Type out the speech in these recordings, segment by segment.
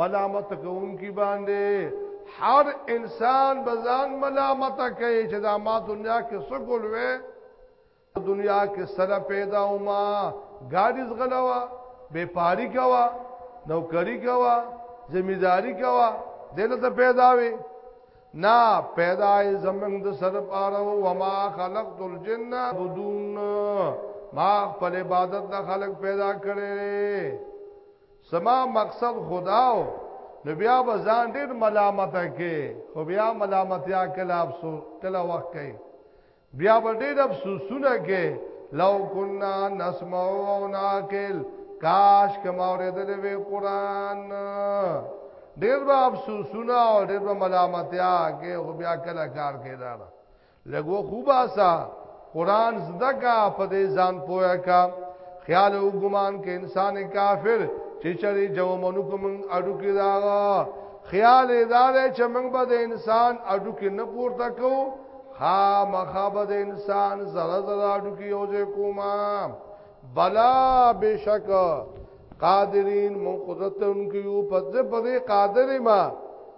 ملامت کوم کی باندې هر انسان بزان ملامت کوي چې دا ما دنیا کې سګول وې دنیا کې سره پیدا وما ګاډي زغلوا بیپاری کوا نوکری کوا زمیداری کوا دله ته پیدا وي نا پیدا زمنګ د سر پاره و ما خلقت الجن بدون ما خپل عبادت د خلق پیدا کړي زما مقصد خداو نو بیا به ځان ډیر ملامت کې خو بیا ملامتیا کله افسوس کله وخت کوي بیا به ډیر افسوسونه کې لو کنا نسمع او ناکل کاش کما اوریدل وی قران ډیر به افسوسونه او ډیر به ملامتیا کې خو بیا کله کار کې دا لګو خوبا سا قران زده کا په دې ځان پوهه کا خیال او ګمان کې انسان کافر چې چری جو منو کوم اډو کې دا خیال دا دی چې موږ به د انسان اډو کې نه پورته کو خا مخابه د انسان زړه زړه اډو کې یوځه کوما بلا بشک قادرین من قدرت انکیو پدې پدې قادر ما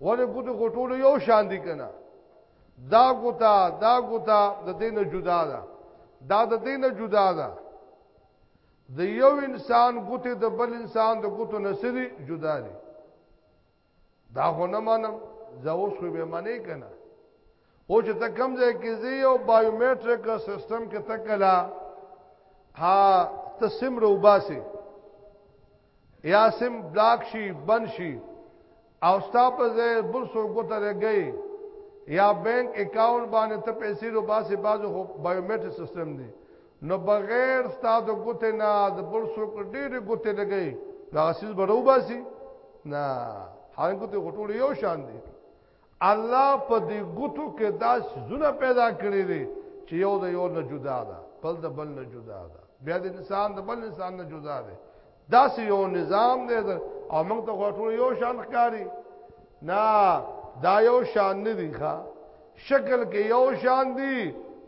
ولې ګوتو کو ټول یو شان دي کنه دا ګوتا دا ګوتا د دین جدا ده دا د دین جدا ده د یو انسان ګوتې د بل انسان د ګوتو نسري جدا دي دا خو نه منم زه اوس خو به منې کنه او چې ته کوم ځای کې زی او بایومټریک سیستم کې تکلا ها ته سم روباسي یا سم بلاک شي بن شي او ستا په ځای بل څو ګوته لګي یا بانک اکاونټ باندې ته پیسې روباسي بازو خو بایومټریک سیستم دی نو بغیر ستا د ګوته نه د بل څو ډېر ګوته لګي دا اساس به روباسي نه هغه ګوته غټول یو شان دي الله په دې ګوتو کې داس زونه پیدا کړی دی چې یو د یو نه جدا ده بل د بل نه جدا ده بیا د انسان د بل انسان نه جدا ده داس یو نظام دی او موږ ته غوټو یو شان ښکاری نه دا یو شان نه دی ښا شکل کې یو شان دی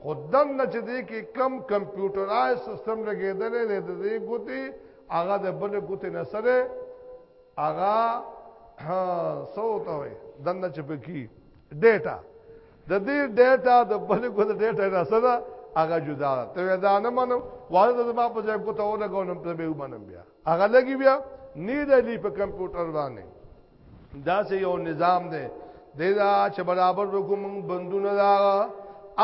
خودن نه چې دې کې کم کمپیوټرایز سیستم لګیدل نه دې ګوتې هغه د بل ګوتې نه سره اغا سوته وي دنه چپکی ډیټا د دې ډیټا د بل کو د ډیټا نه سره هغه جدا ده ته دا نه منم والد زما په ځای کو ته و لګونم ته به ومنم بیا هغه لګي بیا نی د لی په کمپیوټر باندې دا سه یو نظام دی دی دا چې برابر وکوم بندونه دا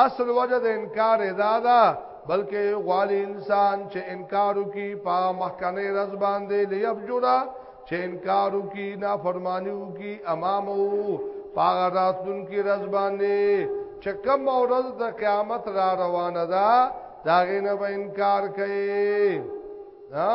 اصل وجه د انکار ادا دا بلکې غواړي انسان چې انکار وکي په مخکنه رز باندې لیبجورا چې انکار وکي نه فرمانی وکي امامو پاغه راتون کی رز باندې چې کوم ورځ د قیامت را روانه ده دا غینه به انکار کوي ها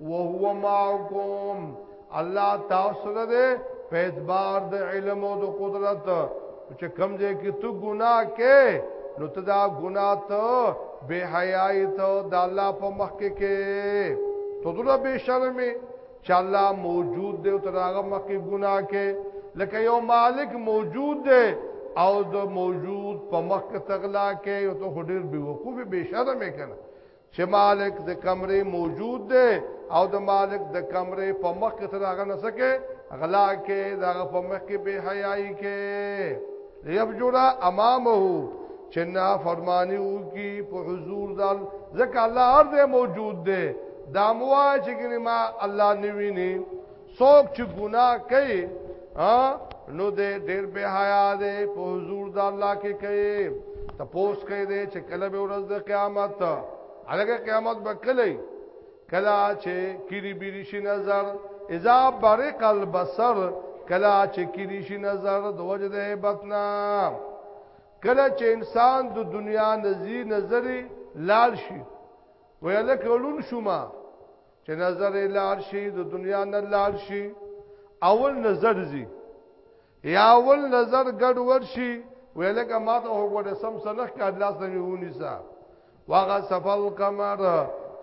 وهو معكم الله تاسو نه ده په اعتبار د علم او د قدرت چې کم دې کې تو ګناه کې نو ته دا ګناه ته بے حیاي ته د الله په مخ کې کې ته دغه بے شرمې چې الله موجود دی او ته هغه مخ کې ګناه کې لکه یو مالک موجود دی او د موجود په مخ کې تغلا کې او ته هډیر بي وقوف بے شرمې کنه چې مالک د کمرې موجود دی او د مالک د کمرې په مخ کې تر هغه نه سکے غلا کې دا په مخ کې به حیاي کې یبجرا امامه چې نا فرمانی او کی په حضور دل ځکه الله هر ځای موجود دی دا موا چې ګنې ما الله نویني څوک چې ګناه کوي نو دې ډېر به حیا دې په حضور د الله کې کوي تپوس کوي دې چې کله به ورځ د قیامت هغه قیامت به کله کلا چې کیری بیری شي نظر اذا برق البصر کلا چې کیری شي نظر د وجه د هیبتنا کلا چې انسان د دنیا نزی نظری لال شي ویل کولون شوما چې نظر لار شي د دنیا نه لار شي اول نظر زی یا اول نظر ګډ ور شي ویلکه ما ته وګوره سم سلخ کا الله سمې ونی سا واغه سفل قمر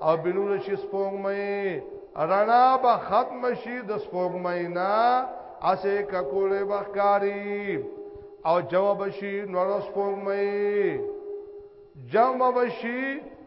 او بنور شي سپوږمې رڼا به ختم شي د سپوږمې نه اسه ککوله بخکاری او جواب شي نور سپوږمې جمع بشي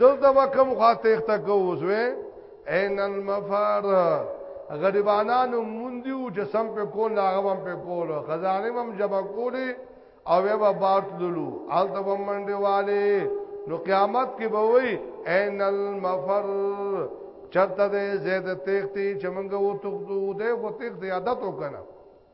دلته وکم خوا تخته کو وزوې عین المفار غریبانانو موندیو چې سم په کول هغه هم په کول خزانه هم جمع کولې او به بار تللو الته هم منډه والے نو قیامت کې به وای عین المفر چرته دې زید تختی چې موږ وو تخدو دې خو تختی عادت وکنه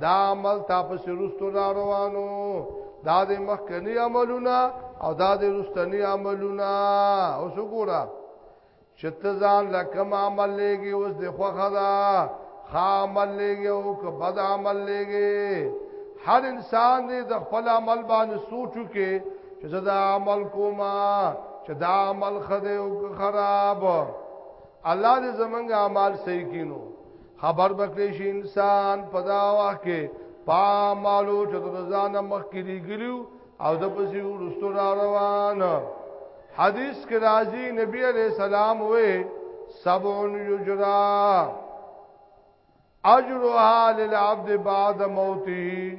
دا عمل تا په سرستو را روانو دا د مخکنی عملونه او دا د رستنی عملونه اوس وګوره چې ته ځان لکه عمل لګي اوس د خوخه دا خا عمل لګي او که بد عمل لګي هر انسان دې د خپل عمل باندې سوچو کې چې دا عمل کوما چې دا عمل خده او خراب الله دې زمونږ اعمال صحیح کینو خبر بکړي شي انسان په دا وخت کې پا مالو چې د ځان مخ کې لګلو او د پسې ورستو را روان حدیث کې راځي نبی عليه السلام وې سبون یجرا اجرها للعبد بعد موته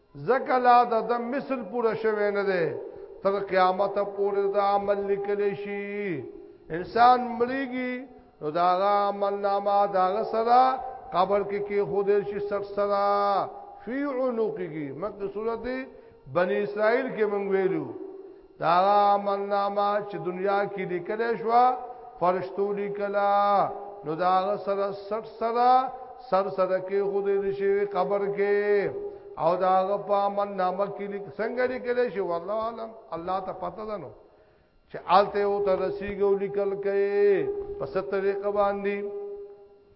زکه لا د د مثل پوره شوی نه دی تر قیامت پورې دا عمل لیکل شي انسان مړیږي نو دا عمل نامه دا سره قبر کې کې خود شي سر سره فی عنقه مکه سورته بنی اسرائیل کې مونږ ویلو دا منامه چې دنیا کې لیکل شو فرشتو لیکلا نو دا سره سر سره سر سره کې خود دې شي قبر کې او دا په منامه کې لیک څنګه لیکل شي والله عالم الله ته پته ده نو چې آلته او ته رسیدو لیکل کې په ست طریقه باندې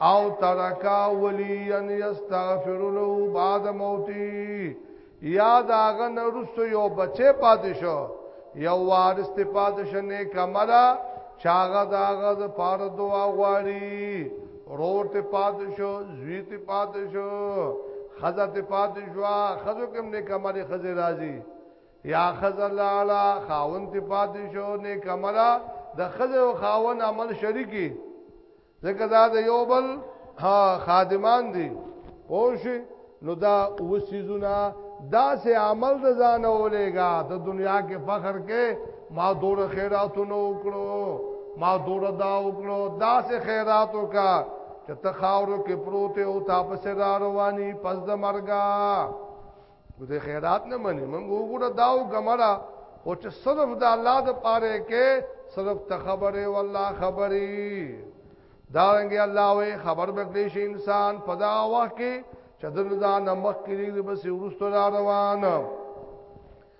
او ترکا ولی ان یستغفر له بعد موتی یا داغه نرسو یو بچه پاتې شو یو وارث ته پاتې شنه کمرا چاغه داغه د پاره دعا غواړي رور ته پاتې شو زوی ته پاتې شو خزه ته پاتې شو خزو کوم نه کمرې خزه راځي یا خزه لاړه خاون ته پاتې شو نه کمرا د خزه او خاون عمل شریکی ځکه دا د یو بل خادمان دي پوش نو دا وسیزونه دا سه عمل د ځان اولېګا د دنیا کې فخر کې ما دور خیراتونه وکړو ما دور دا وکړو دا سه خیراتو کا چې تخاورو کې پروت او تاسو را رواني پس د مرګا د خیرات نه منې مونږ وګوره داو ګمړه او چې صرف د الله د پاره کې صرف ته خبره والله خبري دا رنګ الله وې خبر بکلی شي انسان په دا وخت کې چې د ځان مخ کې لري بس ورستو روان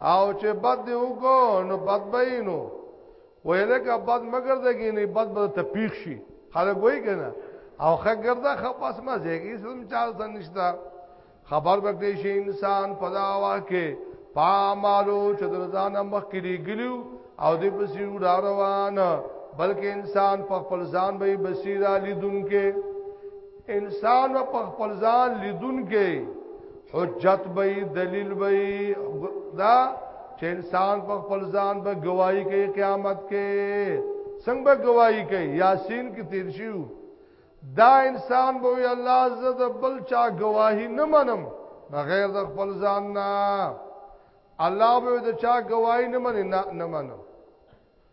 او چې بد دی وکړو نو بد به نو ویل کا بد مگر دګی نه بد به ته پیښ شي خلک وای کنه او خګردا خپاس ما زیږی سم چا سن نشتا خبر بکړي شي انسان پدا واکه پا مالو چې درځان مخ کې دی ګلیو او دې پسې روان بلکې انسان په خپل ځان به بصیر علی دونکو انسان و په خپل ځان لیدون کې حجت به دلیل به دا چې انسان په خپل ځان به گواہی کوي قیامت کې څنګه به گواہی کوي یاسین کې تیر شو دا انسان به وی الله عزت بل چا گواہی نه منم بغیر د خپل ځان نه الله به د چا گواہی نه مني نه منم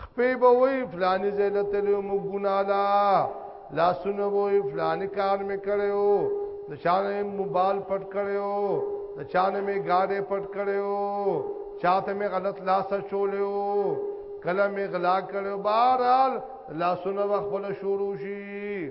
خپې به وای فلانی زله تلو مو ګنالا لاسونه به وای فلانی کار مې کړو د چانه موبایل پټ کړو د چانه مې گاډي پټ کړو چاته مې غلط لاس چولیو کله مې غلا کړو بهرال لاسونه خپل شروع شي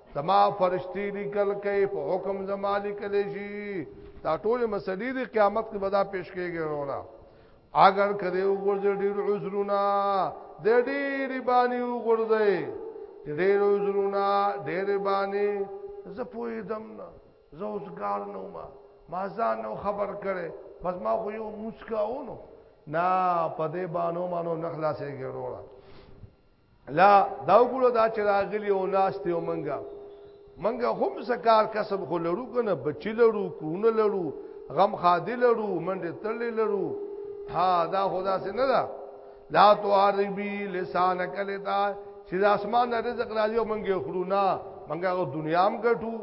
زما فرشتي لیکل کوي په حکم زما لیکل شي دا ټول مسلې د قیامت کې بدا پیش کېږي ورونا اگر کړي وګورځي ډیر عذرونه د ډیر باندې وګورځي ډیر عذرونه ډیر باندې زه پوي دم نه زه اوسګار نه ما ما ځان نو خبر کړي بس ما خو یو مسکاونو نه پدې بانو مانو نخلاصې ګرورا لا دا وګړو دا چې راغلی او ناس ته ومنګا منګه هم سکار کسب خو لرو کنه بچی لرو کونه لرو غم خادی لرو منډه تړلې لرو ها دا خدا سے نه دا لا تو عربی لسان کلتا چې د اسمان نه رزق راځي او منګه خورو نه منګه دنیا هم ګټو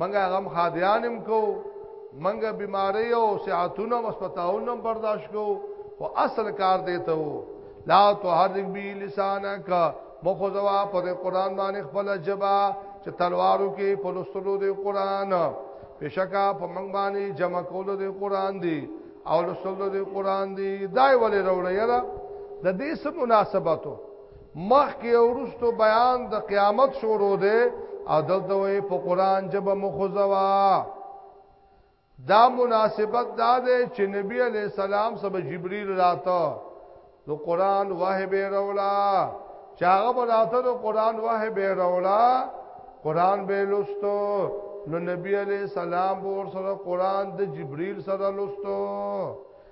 منګه غم خادیانم کو منګه بیماری او صحتونه مسپتاونه برداشت کو او اصل کار دیته وو لا تحرک بی لسانک مخو زوا په قرآن باندې خپل جبا چې تلوارو کې په لستلو د قرآن پېشکا په منګ باندې جمع کولو د قرآن دی او لستلو د قرآن دی دای ولې وروړی یاره د دې سم مناسبتو مخکې او وروسته بیان د قیامت شروع دی او دلته وایي په قران جبه مخزوا دا مناسبت دا دی چې نبی علی السلام سره جبرئیل راته نو قران وه به رولا چاغه براته نو قران وه به رولا قران به لستو نو نبی علی السلام ور سره قران د جبرئیل سره لستو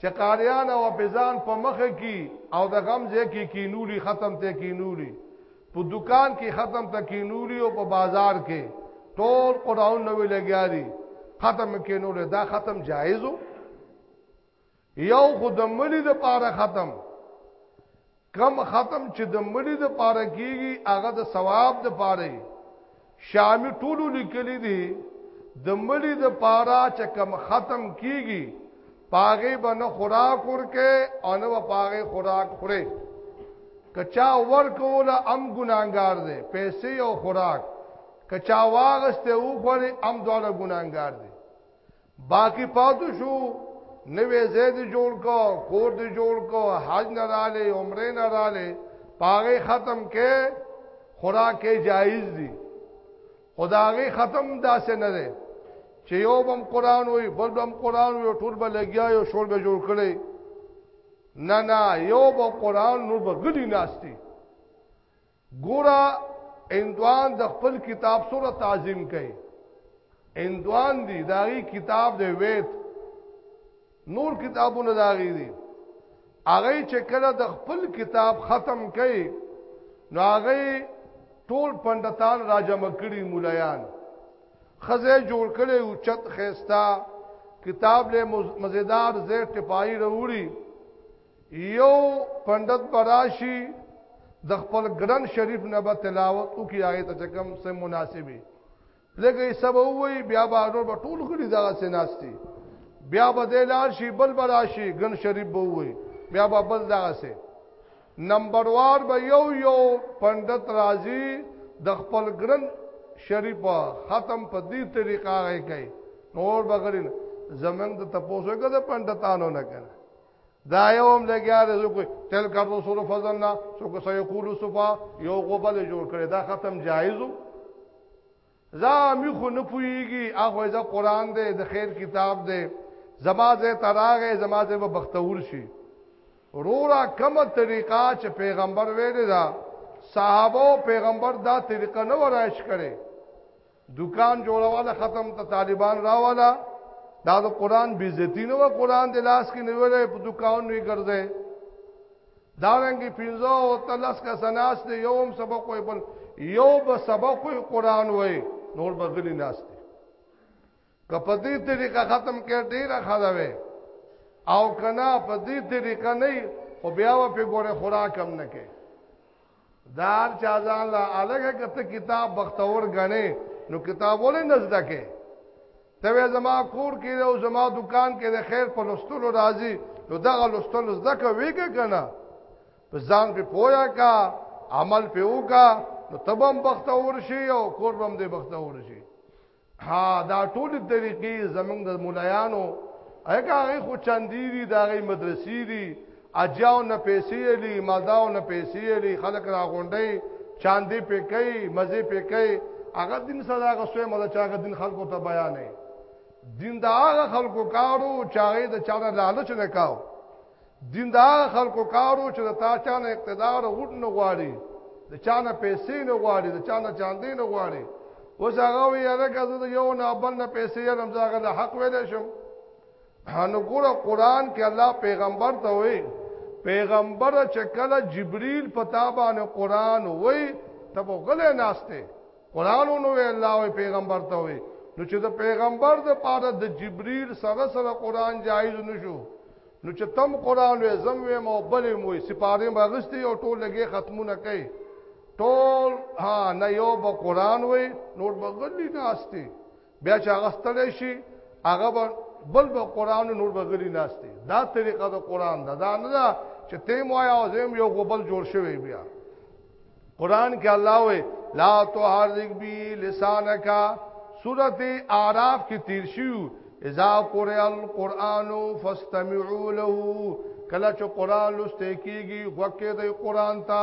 چې قاریان او پزان په مخ کې او د غم ځای کې کینولی ختم ته کینولی په دکان کې ختم ته کینولی او په بازار کې ټول قرآن نوې لګیاري ختم کینولی دا ختم جایزو یو خود ملي د پاره ختم کم ختم چې د مړي د پاره کیږي هغه د ثواب د پاره شامی ټولو لیکلی دی د مړي د پاره چې کم ختم کیږي پاغه به نه خوراک ورکه او نه پاغه خوراک خوره کچا ورکول ام ګناګار دی پیسې او خوراک کچا واغسته او خوره ام دواړه ګناګار دی باقی پاتو شو نوې زید جوړ کو کور دې جوړ کو حج نه رااله عمره نه رااله پاغه ختم کې خوراک جایز دي خداغه ختم داسې نه ده چې یو بم قران وي بل بم قران وي ټول به لګیا یو شور به جوړ کړي نه نه یو به قران نور به غلي ناشتي ګورا اندوان د خپل کتاب سره تعظیم کوي اندوان دی داغي کتاب دی ویت نور کتابونه داغي دي هغه چې کله د خپل کتاب ختم کړي نو هغه ټول پندتان راجم کړي مولایان خزه جوړ کړي او چت خيستا کتاب له مزیدار زیر ټپای وروړي یو پندت براشي د خپل ګران شریف نه به تلاوت او کی هغه ته کم سه مناسبه لګي سبا وی بیا به نور به ټول غړي دا سناستي بیا به د لار شي بل براشي ګن شریف به وی بیا به بل دا سه نمبر وار به یو یو پندت راضي د خپل ګران شریف ختم په دې طریقه راي کوي نور بغرین زمنګ د تپوسو کده پندتانو نه کړه دا یو هم لګیا دی زه کوی تل کار رسول فضلنا سو کو سيقول صفا یو غوبل جوړ کړي دا ختم جایزو زا می خو نه پویږي هغه ځا قران دی د خیر کتاب دی زمازه تراغه زمازه به بختور شي رورا کوم طریقہ چې پیغمبر ویل دا صحابه پیغمبر دا طریقہ نه ورایش کړي دکان جوړواله ختم ته طالبان راواله دا د قران بیزتی نو قران د لاس کې نیولې په دکان نه ګرځي دا رنګي پینځو او تلس کا سناس دی یوم سبق وي بل یو به سبق وي قران وي نور بغلی ناس دی کپه دې طریقه ختم کړ ډیره خداوي او کنا په دې طریقه نه او بیا په ګوره خوراک هم نه کوي دار چا ځان لا الګه کته کتاب بختور غنې نو کتاب ولې نزده کې ته زما کور کې او زما دکان کې د خیر په لستلو راځي نو دغه لستلو زده کوي کنه په ځان په پویا کا عمل په وکا نو تبم بختور شي او کور بم دې بختور شي ها دا ټول طریقې زمنګ د مولایانو هغه هغه خو چاندې دي دا غي مدرسې دي اجاو نه پیسې لري مالداو نه پیسې لري خلک را غونډي چاندې پکې مزه پکې هغه دین صدا غسوې مزه چا هغه دین خلکو ته بیانې دین دا هغه خلکو کارو چاغې د چا نه لالچ نه کاو دین دا خلکو کارو چې د تا چانه اقتدار غوډ نه غواړي د چانه پیسې نه غواړي د چانه چاندې نه غواړي اوس هغه وی هغه کزه د یو نه بل نه پیسې یې رمزاغه د حق ویل شم هنو ګوره قران کې الله پیغمبر ته وی پیغمبر چې کله جبرئیل پتا باندې قران وی تب غلې ناشته قران نو وی الله او پیغمبر ته وی نو چې د پیغمبر د پاره د جبريل سره سره قران جایز نشو نو چې تم قران وې زم وې مو بلې مو سپاره مغستی او ټول لګي ختمونه کوي ټول ها نه یو به قران وې نور بغلی ناشتي بیا چې هغه ستړی شي هغه به بل به قران نور بغلی ناشته دا طریقه د قران ده دا نه ده چې ته مو یا زم یو غبل جوړ شوی بیا قران کې الله وې لا تحرک بی لسانک سورته اعراف کې تیر شو اذا قرئ القرآن فاستمعوا له کله چې قران لسته کیږي وکړئ قران ته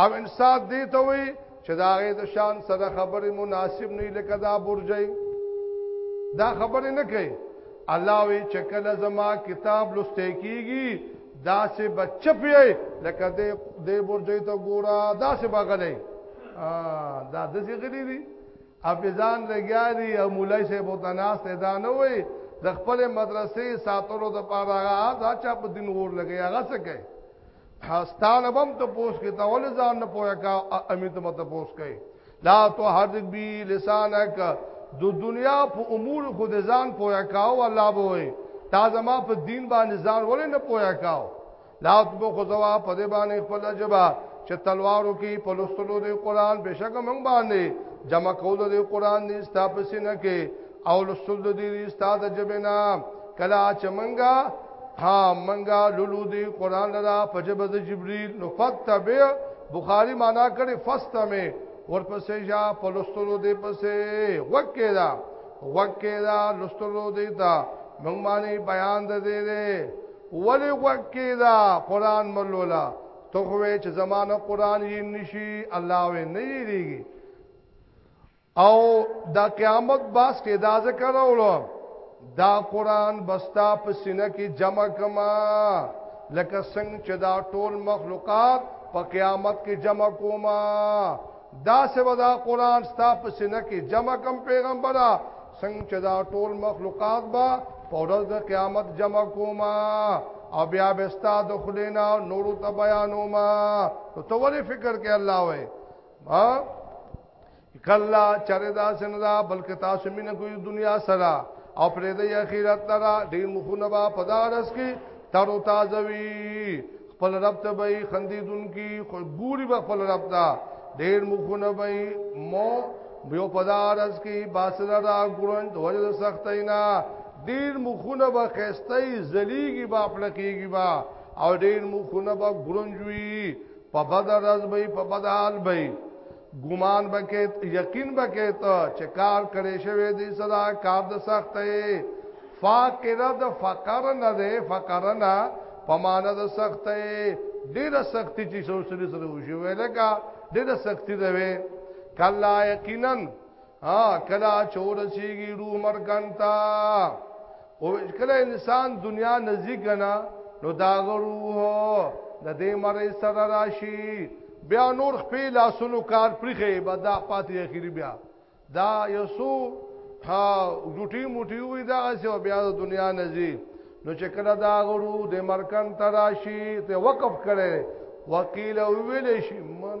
او انصاف دی ته وي چې دا غي د شان سره خبرې مناسب نه لکه دا برجي دا خبرې نه کوي الله وی چې کله زما کتاب لسته کیږي دا سه بچپي لکه دې دې برجي ته ګورا دا سه بغلې دا د څه غلي دي ابيزان لګیاري او مولای سه بوتناس ته دا نه وي د خپل مدرسې ساتلو د پاره هغه دا چا په دین ور لګي هغه څه کوي خاص طالبم ته پوس کې ته ول ځان نه پوهه کا امیت مت پوس کې لا تو حد بی لسانک د دنیا په امور خو د ځان پوهه کاو الله به وي تا زما په دین باندې ځان ولې نه پوهه کاو لا تو خو زوا په دې باندې خپل جبا چې تلوارو کې په لستلو د قران بشک موږ باندې جمع کولو د قران نه ستاپسې نه کې او لستل د دې استاد جبنا کلا چمنګا ها منګا لولو دې قران لرا پجب د جبريل نو فتبع بخاری معنا کړي فاستمه ورپسې یا په لستل دې پسې وکې دا وکې دا لستل دې دا موږ باندې بیان د دې دې ولی وکې دا قران ملولا تو خو چې زمانه قران یې نشي الله وې نه یریږي او دا قیامت باس کې دا ذکر راولو دا قران بستا په سینه کې جمع کما لکه څنګه چې دا ټول مخلوقات په قیامت کې جمع کوما دا سبا دا قران ستا په سینه کې جمع کم پیغمبره څنګه چې دا ټول مخلوقات با په ورځ د قیامت جمع کوما او بیا به ستا د خلینا نورو ته بیانوما نو تو ولې فکر کې الله وې ها کلا چر دا سن دا بلک تاسو مینه کوي دنیا سره او پرې د اخرت لرا ډیر مخونه با پدارس کې تر او تازه وی خپل رب ته به خندې دن کی خو ګوري به خپل رب ته ډیر مخونه به مو بیا پدارس کې باسل را ګورن د وجه سختینا ډیر مخونه به خستای زلیږي با پړکیږي با او ډیر مخونه به ګورنجوي په بدر راز به په بدحال به ګمان بکیت یقین بکیت چې کار کړي شوی دی صدا کار د سختې فاقره د فقر نه ده فقر نه پمانه د سختې ډیره سختی چې سوسري سره وشي ویلګه ډیره سختی ده کلا یقینا ها کلا چور سیږي روح مرګن تا او کله انسان دنیا نزدیک نه نو دا روح د دې مری سره راشي بیا نور خپل لاسونو کار پرخه به دا پاتې اخیری بیا دا یسو ها ګټي موټي وي دا چې بیا د دنیا نزدیک نو چې کله دا غرو د مرکن تراشی ته وقف کړي وکیل ویل شي من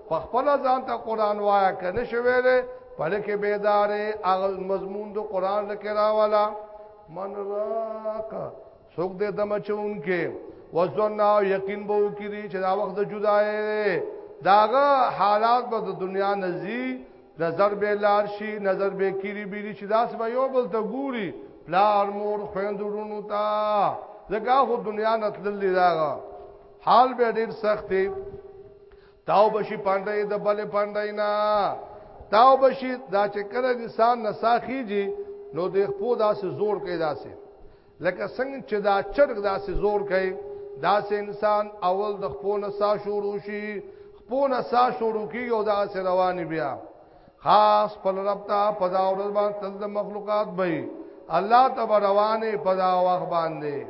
په خپل ځان ته قران وایا کنه شوی دی په لکه بیدارې هغه مضمون د قران لکه راوالا من راک څوک دې دمه چون کې وزنا یقین بو کړي چې دا وخت جدای داغه حالات به د دنیا نزی نظر به لار شي نظر به کړي بیری چې داس به یو بل ته ګوري پلار مور خويندورونو ته زګه خو دنیا نتللی داغه حال به ډیر سخت دی تاو بشي پاندای د بل پاندای نه تاو بشي دا چې کله انسان نساخیږي نو د خپل داسې زور کوي داسې لکه څنګه چې دا چرګ داسې زور کوي داسې انسان اول د خپل نسا شروع شي خپل نسا شروع کیږي او داسې روان بیا خاص پر رب ته پدا او رب باندې مخلوقات به الله تبارک روانه پدا واخ باندې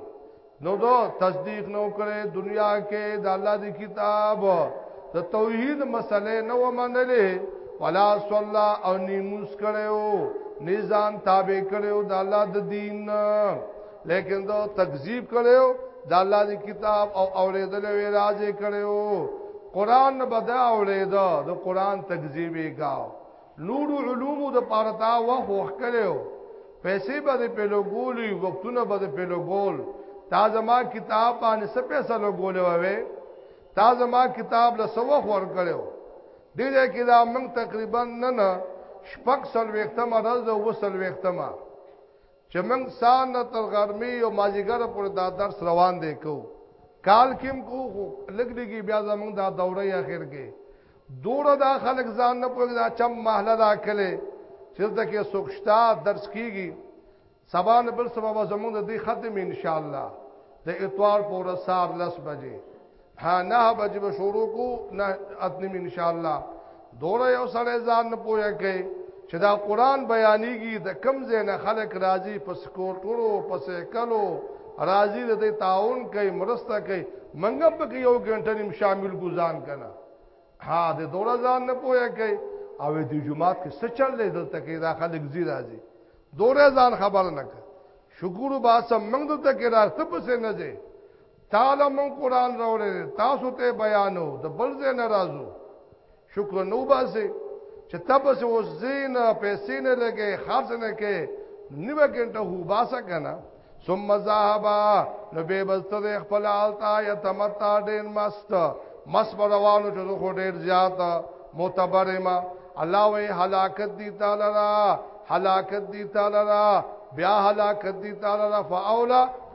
نو دو تصدیق نو کړي دنیا کې د الله دی کتاب د توحید مسلې نو منلې ولا صلا او نیموس کړو نظام تابع کړو د الله د دین لیکن دو تکذیب کړو د الله دی کتاب او اوریدل وی راځي کړو قران بدا اوریدو د قران تکذیبې گاو نور علوم د پاره تا وخت وکړو پیسې به دې په لګولې وختونه به دې په لګول تا زما کتاب باندې څه پیسې لګولې وې تا زما کتاب له سو وخت ورکړو دې دې کې دا موږ تقریبا نه نه شپږ سل وختمه راز او وسل وختمه چې موږ سان تر غرمې او مازیګر پر دا درس روان دی کو کال کېم کو لګ لګي بیا زموږ دا دوره اخر کې دوره دا خلک ځان نه پوهږي دا چم محله دا کله چې د کې سوکشتا درس کیږي سبا نه بل سبا زموږ د دې ختم ان شاء الله د اتوار پورې سار لس بجې ها نه بجې به شروع کو نه اتنیم ان شاء الله دوره یو سړی ځان نه پوهه کوي چې دا قران بیانېږي د کم زینه خلق راضي په سکورټورو په سیکلو راضي د دې تعاون کوي مرسته کوي منګه په کې یو غنټه نیم شامل ګزان کنه ها د دوړه ځان نه پوهه کوي او د جمعات کې سچل لې دلته کې دا خلک زی راځي دوړه ځان خبر نه کوي شکر با سم منګ دلته کې راځي په څه نه ځي تعالی مون قران راوړې تاسو ته بیانو د بل ځای ناراضو شکر نو باسي چې تاسو اوس زین پیسې نه لګي خرڅ نه کې نیو ګنټه هو باسه کنه ثم ذهب نو به بستر خپل حالتا یتمتا ډیر مست مس روانو چې خو ډیر زیات متبرما الله وی هلاکت دی تعالی را هلاکت دی تعالی را بیا هلاکت دی تعالی را فاولا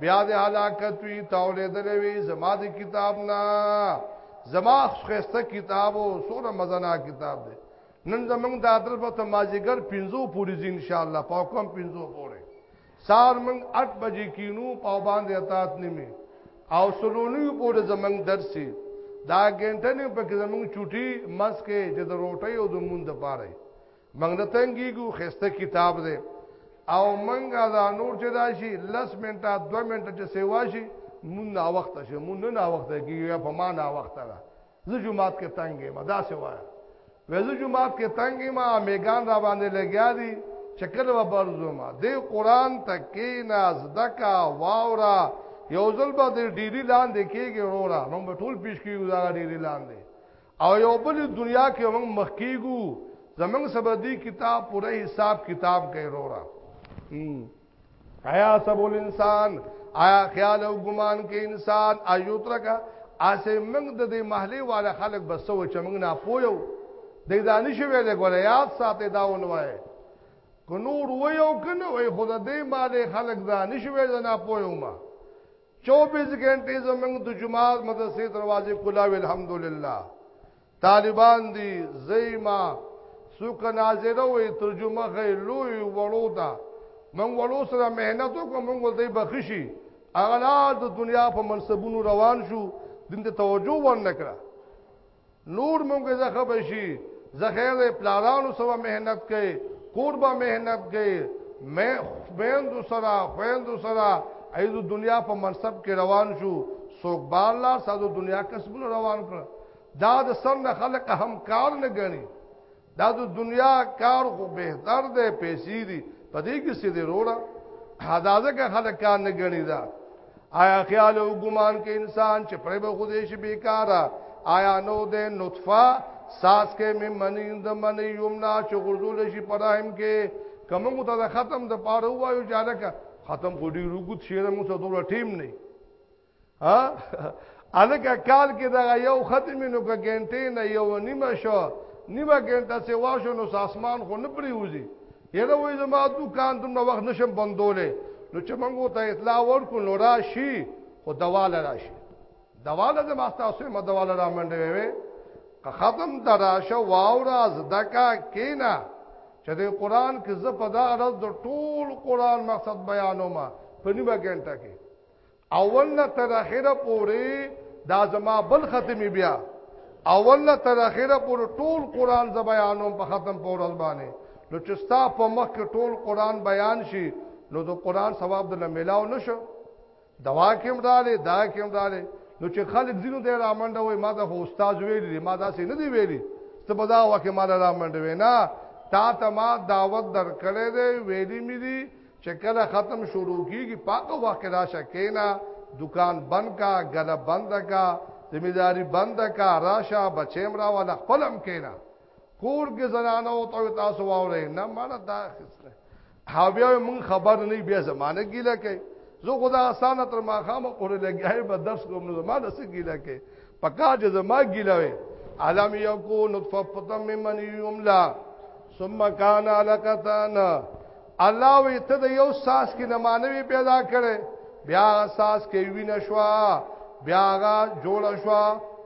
بیا د هلاکت وی تولیدلې وی زما د کتاب نه زما خسته کتاب او سوره مزنا کتاب دی نن زمنګ د ادر په تماجګر 15 پوری زی ان شاء الله په کوم 15 پوره سار من 8 بجې کینو په باندې اطاعت نیمه او سلونی پوره زمنګ درسي دا ګنټه نه په زمنګ چټي مس کې چې د روټي او د مون د پاره موږ نه تنګیږو خسته کتاب دی او منګه دا نور چې دا شي لس منټه دو منټه چې سیوا شي مون نا وخت شي مون نه نا وخت کیږي یا په ما نا وخت ده زه جمعات کې تنګې ما دا سیوا وځو جمعات کې تنګې ما میګان را باندې لګیا دي چکل و برزو ما دې قران تکې ناز دکا واورا یو ځل به ډیری لاندې کېږي وروره نو ټول پیش کیږي دا ډیری لاندې او یو بل دنیا کې موږ مخکیګو زمنګ سبدي کتاب پوره حساب کتاب کوي رورا آیا سب الانسان آیا خیال او ګمان کې انسان ایو ترکا اسه موږ د دې محلي والا خلک بسو چې موږ نه پویو د دانش ویلې ګولې یاد ساتي دا ونوای کو نور ویو کنه وای خود دې مالې خلک دانش ویل نه پویو ما 24 غنټې زمنګ د جمعات مدرسې دروازې کولاوي الحمدلله طالبان دي زېما سوک ناظره وي ترجمه غي لوی وړو دا من وړو سره مهنت وکم من ول دی بخشي اغلا د دنیا په منصبونو روان شو دین ته توجه ور نکړه نور مونږ زخه بشي زخیر پلارانو سره مهنت کوي قربا مهنت کوي مې خويندو سره خويندو سره ایدو دنیا په منصب کې روان شو سوک بار لار سادو دنیا کسبونه روان کړ دا د سم خلک هم کار نه غني دا د دنیا کار خو بهتر دی پیسې دي په دې کې سې دې وروړه حدازه کا خلک کار نه غني دا آیا خیال او ګمان کې انسان چې پرې به خوده شي بیکارا آیا نو دې نطفه ساس کې مې منی د منی یمنا چې غرزول شي پرایم کې کومه ته ختم د پاره وایو جالکه ختم خو ډیر وګت شیره مو ته دوه ټیم نه ها الکه کال کې دا یو ختم نو کا ګنټې نه یو نیمه شو نیمه ګنټه سه واشو نو اسمان خو نه پریوزي یره وې زما دکان تم نو وخت نشم بندولې نو چې موږ ته اطلاع ورکو نو راشي خو دواله راشي دواله د ماستاسو ما دواله را منډه وي که ختم دراشه واورا زدکا کینا چې د قران کې زه په دا غرض د ټول قران مقصد بیانوم په نیمه ګنټه کې اول نه تر اخره پورې دا زما بل ختمي بیا اول نه تر اخره پورې ټول قران ز بیانوم په ختم پورز باندې نو چې ستا په مخ کې ټول قران بیان شي نو د قران ثواب د ملاو نشو دوا کې مدارې دا کې مدارې نو چې خلک زینو د رامنډه وي ما د استاد ویلي ما دا سي نه دی ویلي ته په دا وخت ما رامنډه وینا تا ته ما دعوت درکړې دی ویلي مې دي چې کله ختم شروع کیږي پاکه وخت راشه کینا دکان بند کا غلا بند کا ذمہ داری بند کا راشه بچیم را ولا خپلم کینا کور کې زنانه او تو تاسو واورې نه مړه دا خسته حاویا مون خبر نه بیا زمانه ګیله کوي زه خدا اسانه تر ما خامه پورې لګیای به درس کوم نو زمانه سره ګیله کوي پکا چې زما ګیله وي علم یکو نطفه من یملا ثم کان علقتان الله وی ته د یو ساس کې نه مانوي پیدا کړي بیا ساس کې وینه شو بیا غا جوړ شو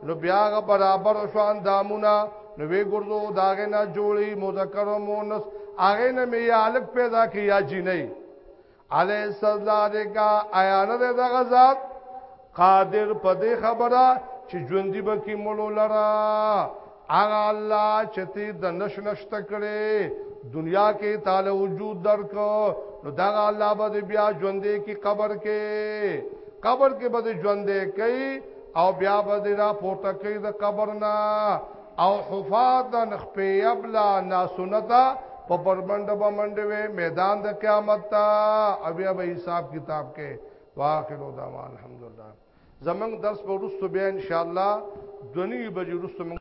نو بیا غا برابر شو اندامونه نو وی ګردو داغه نه جوړي مذکر او مؤنث هغه نه می الک پیدا کی یا جنې علی سزا دې کا ایانه دغه ذات قادر په دې خبره چې ژوندۍ بکی مولو لرا هغه الله چې ته د نشنشت کړي دنیا کې تعالی وجود درک نو دا الله به بیا ژوندې کې قبر کې قبر کې به ژوندې کوي او بیا به را پورته کوي د قبر نه او حفاظن خپیبلا ناسنتا په برمند به منډوي میدان د قیامت ته او بیا به حساب کتاب کې واخر دعوان الحمدلله زمنګ درس په ورستو بیا ان شاء الله دونی بجې ورستو